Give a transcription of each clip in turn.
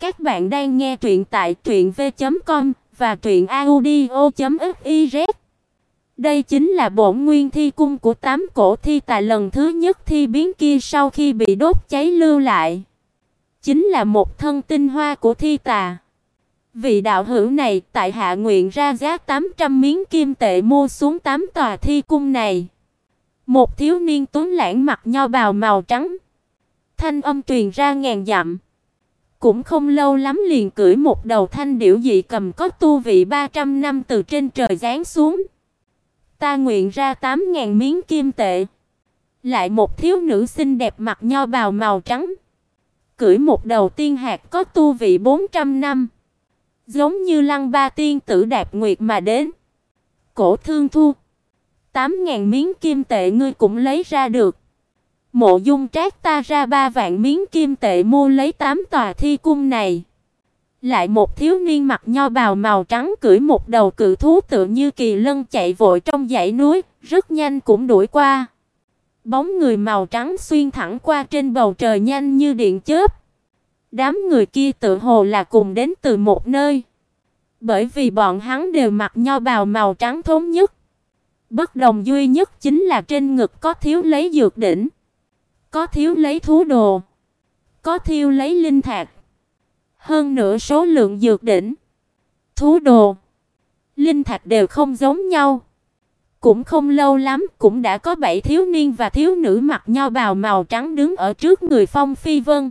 Các bạn đang nghe truyện tại truyệnv.com và truyệnaudio.fiz. Đây chính là bổn nguyên thi cung của tám cổ thi tài lần thứ nhất thi biến kia sau khi bị đốt cháy lưu lại. Chính là một thân tinh hoa của thi tà. Vị đạo hữu này tại hạ nguyện ra giá 800 miếng kim tệ mua xuống tám tòa thi cung này. Một thiếu niên tuấn lãng mặc nho bào màu trắng. Thanh âm truyền ra ngàn dặm. Cũng không lâu lắm liền cưỡi một đầu thanh điểu dị cầm có tu vị 300 năm từ trên trời giáng xuống. Ta nguyện ra 8000 miếng kim tệ. Lại một thiếu nữ xinh đẹp mặc nho bào màu trắng, cưỡi một đầu tiên hạt có tu vị 400 năm, giống như Lăng Ba tiên tử đạp nguyệt mà đến. Cổ Thương Thu, 8000 miếng kim tệ ngươi cũng lấy ra được. Mộ Dung Trác ta ra ba vạn miếng kim tệ mua lấy tám tòa thi cung này. Lại một thiếu niên mặc nho bào màu trắng cưỡi một đầu cự thú tựa như kỳ lân chạy vội trong dãy núi, rất nhanh cũng đuổi qua. Bóng người màu trắng xuyên thẳng qua trên bầu trời nhanh như điện chớp. Đám người kia tự hồ là cùng đến từ một nơi. Bởi vì bọn hắn đều mặc nho bào màu trắng thống nhất. Bất đồng duy nhất chính là trên ngực có thiếu lấy dược đỉnh. Có thiếu lấy thú đồ, có thiếu lấy linh thạch. Hơn nữa số lượng dược đỉnh, thú đồ, linh thạch đều không giống nhau. Cũng không lâu lắm, cũng đã có bảy thiếu niên và thiếu nữ mặc nho bào màu trắng đứng ở trước người Phong Phi Vân.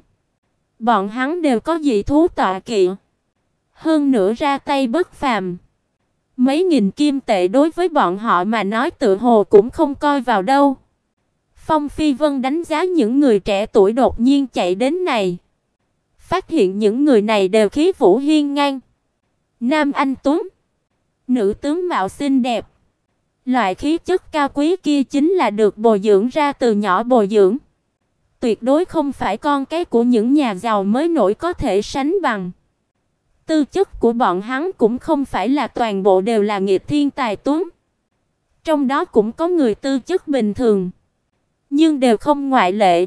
Bọn hắn đều có dị thú tọa kỵ, hơn nữa ra tay bất phàm. Mấy nghìn kim tệ đối với bọn họ mà nói tự hồ cũng không coi vào đâu. Phong Phi Vân đánh giá những người trẻ tuổi đột nhiên chạy đến này, phát hiện những người này đều khí vũ hiên ngang, nam anh tuấn, nữ tướng mạo xinh đẹp. Loại khí chất cao quý kia chính là được bồi dưỡng ra từ nhỏ bồi dưỡng. Tuyệt đối không phải con cái của những nhà giàu mới nổi có thể sánh bằng. Tư chất của bọn hắn cũng không phải là toàn bộ đều là nghiệp thiên tài tuấn. Trong đó cũng có người tư chất bình thường nhưng đều không ngoại lệ.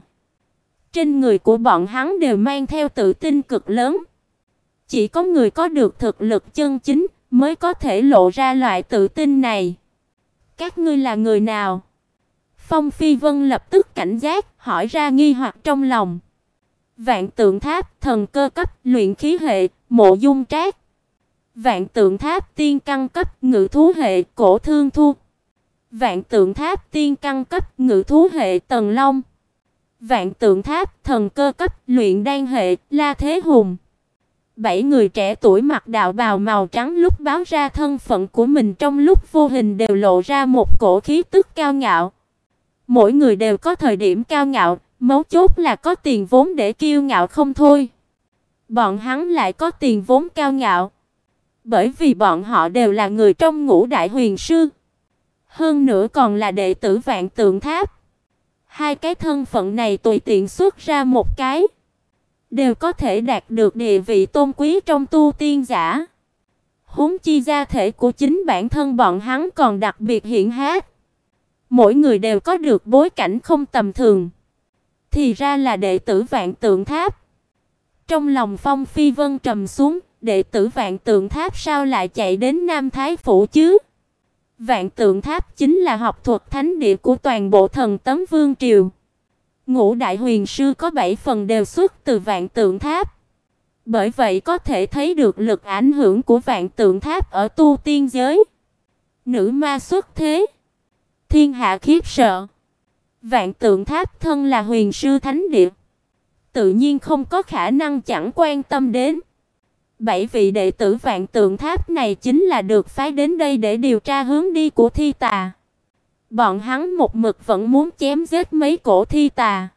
Trên người của bọn hắn đều mang theo tự tin cực lớn. Chỉ có người có được thực lực chân chính mới có thể lộ ra loại tự tin này. Các ngươi là người nào? Phong Phi Vân lập tức cảnh giác, hỏi ra nghi hoặc trong lòng. Vạn Tượng Tháp, thần cơ cấp, luyện khí hệ, Mộ Dung Trác. Vạn Tượng Tháp, tiên căn cấp, ngự thú hệ, Cổ Thương Thu. Vạn Tượng Tháp tiên căn cấp ngự thú hệ Tần Long. Vạn Tượng Tháp thần cơ cấp luyện đan hệ La Thế Hùng. Bảy người trẻ tuổi mặc đạo bào màu trắng lúc báo ra thân phận của mình trong lúc vô hình đều lộ ra một cổ khí tức cao ngạo. Mỗi người đều có thời điểm cao ngạo, mấu chốt là có tiền vốn để kiêu ngạo không thôi. Bọn hắn lại có tiền vốn cao ngạo, bởi vì bọn họ đều là người trong ngũ đại huyền sư. Hơn nữa còn là đệ tử Vạn Tượng Tháp. Hai cái thân phận này tùy tiện xuất ra một cái, đều có thể đạt được địa vị tôn quý trong tu tiên giả. Huống chi gia thể của chính bản thân bọn hắn còn đặc biệt hiển hách. Mỗi người đều có được bối cảnh không tầm thường. Thì ra là đệ tử Vạn Tượng Tháp. Trong lòng Phong Phi Vân trầm xuống, đệ tử Vạn Tượng Tháp sao lại chạy đến Nam Thái phủ chứ? Vạn Tượng Tháp chính là học thuật thánh địa của toàn bộ thần tấm vương triều. Ngũ đại huyền sư có 7 phần đều xuất từ Vạn Tượng Tháp. Bởi vậy có thể thấy được lực ảnh hưởng của Vạn Tượng Tháp ở tu tiên giới. Nữ ma xuất thế, thiên hạ khiếp sợ. Vạn Tượng Tháp thân là huyền sư thánh địa, tự nhiên không có khả năng chẳng quan tâm đến. Bảy vị đệ tử Vạn Tượng Tháp này chính là được phái đến đây để điều tra hướng đi của thi tà. Bọn hắn một mực vẫn muốn chém giết mấy cổ thi tà,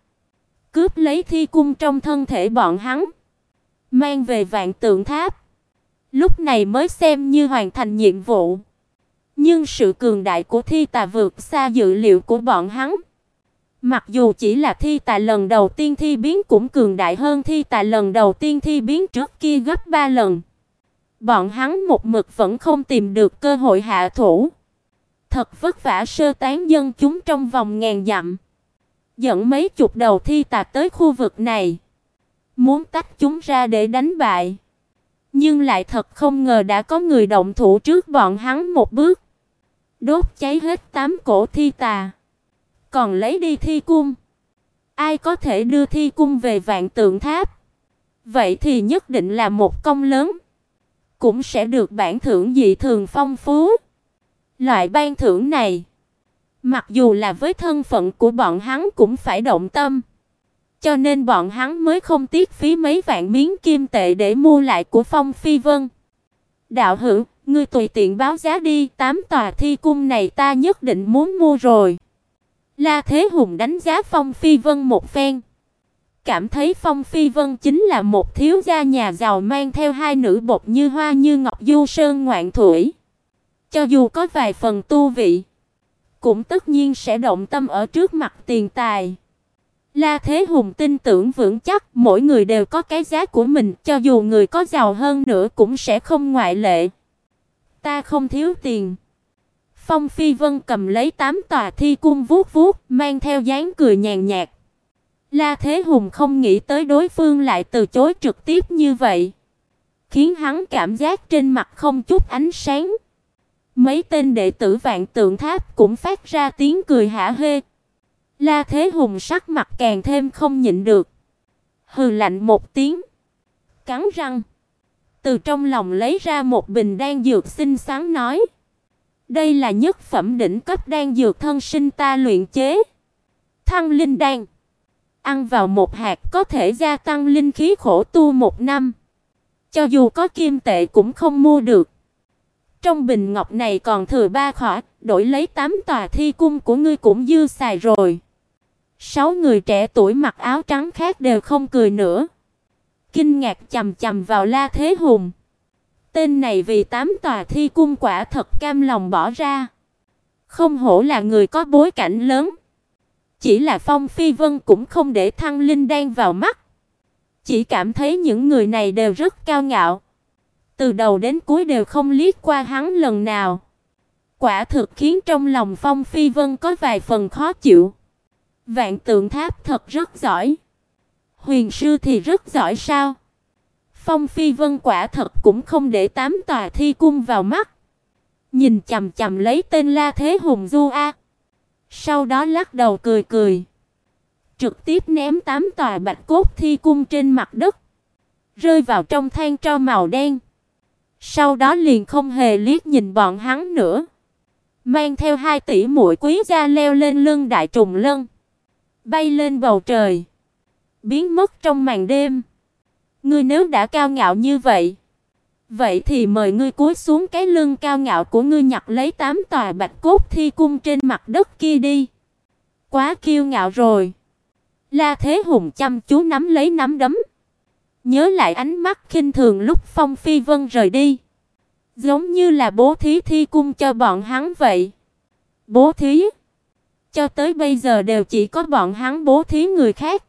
cướp lấy thi cung trong thân thể bọn hắn, mang về Vạn Tượng Tháp. Lúc này mới xem như hoàn thành nhiệm vụ. Nhưng sự cường đại của thi tà vượt xa dự liệu của bọn hắn. Mặc dù chỉ là thi tài lần đầu tiên thi biến cũng cường đại hơn thi tài lần đầu tiên thi biến trước kia gấp 3 lần. Bọn hắn một mực vẫn không tìm được cơ hội hạ thủ. Thật vất vả sơ tán dân chúng trong vòng ngàn dặm, dẫn mấy chục đầu thi tà tới khu vực này. muốn tách chúng ra để đánh bại. Nhưng lại thật không ngờ đã có người động thủ trước bọn hắn một bước, đốt cháy hết tám cổ thi tà, còn lấy đi thi cung. Ai có thể đưa thi cung về Vạn Tượng Tháp? Vậy thì nhất định là một công lớn, cũng sẽ được bản thưởng dị thường phong phú. Loại ban thưởng này, mặc dù là với thân phận của bọn hắn cũng phải động tâm, cho nên bọn hắn mới không tiếc phí mấy vạn miếng kim tệ để mua lại của Phong Phi Vân. Đạo hữu, ngươi tùy tiện báo giá đi, tám tòa thi cung này ta nhất định muốn mua rồi. La Thế Hùng đánh giá Phong Phi Vân một phen, cảm thấy Phong Phi Vân chính là một thiếu gia nhà giàu mang theo hai nữ bột như hoa như ngọc du sơn ngoạn thủy. Cho dù có vài phần tu vị, cũng tất nhiên sẽ động tâm ở trước mặt tiền tài. La Thế Hùng tin tưởng vững chắc mỗi người đều có cái giá của mình, cho dù người có giàu hơn nữa cũng sẽ không ngoại lệ. Ta không thiếu tiền. Phong Phi Vân cầm lấy tám tòa thi cung vuốt vuốt, mang theo dáng cười nhàn nhạt. La Thế Hùng không nghĩ tới đối phương lại từ chối trực tiếp như vậy, khiến hắn cảm giác trên mặt không chút ánh sáng. Mấy tên đệ tử Vạn Tượng Tháp cũng phát ra tiếng cười hả hê. La Thế Hùng sắc mặt càng thêm không nhịn được, hừ lạnh một tiếng, cắn răng, từ trong lòng lấy ra một bình đan dược xinh xắn nói: "Đây là nhất phẩm đỉnh cấp đan dược thân sinh ta luyện chế, Thăng Linh đan." Ăn vào một hạt có thể gia tăng linh khí khổ tu một năm. Cho dù có kim tệ cũng không mua được. Trong bình ngọc này còn thừa ba khỏa, đổi lấy tám tòa thi cung của ngươi cũng dư xài rồi. Sáu người trẻ tuổi mặc áo trắng khác đều không cười nữa. Kinh ngạc chầm chầm vào La Thế Hùng. Tên này vì tám tòa thi cung quả thật cam lòng bỏ ra. Không hổ là người có bối cảnh lớn. Chỉ là Phong Phi Vân cũng không để Thăng Linh đan vào mắt. Chỉ cảm thấy những người này đều rất cao ngạo. Từ đầu đến cuối đều không liếc qua hắn lần nào. Quả thực khiến trong lòng Phong Phi Vân có vài phần khó chịu. Vạn Tượng Tháp thật rất giỏi. Huyền sư thì rất giỏi sao? Phong Phi Vân quả thật cũng không để tám tòa thi cung vào mắt. Nhìn chằm chằm lấy tên La Thế Hùng Du a. Sau đó lắc đầu cười cười, trực tiếp ném tám tòa bạch cốt thi cung trên mặt đất, rơi vào trong than tro màu đen. Sau đó liền không hề liếc nhìn bọn hắn nữa, mang theo hai tỷ muội quý gia leo lên lưng đại trùng lân, bay lên bầu trời, biến mất trong màn đêm. Ngươi nếu đã cao ngạo như vậy, Vậy thì mời ngươi cúi xuống cái lưng cao ngạo của ngươi nhặt lấy tám tòa bạch cốt thi cung trên mặt đất kia đi. Quá kiêu ngạo rồi. La Thế Hùng chăm chú nắm lấy nắm đấm. Nhớ lại ánh mắt khinh thường lúc Phong Phi Vân rời đi. Giống như là bố thí thi cung cho bọn hắn vậy. Bố thí? Cho tới bây giờ đều chỉ có bọn hắn bố thí người khác.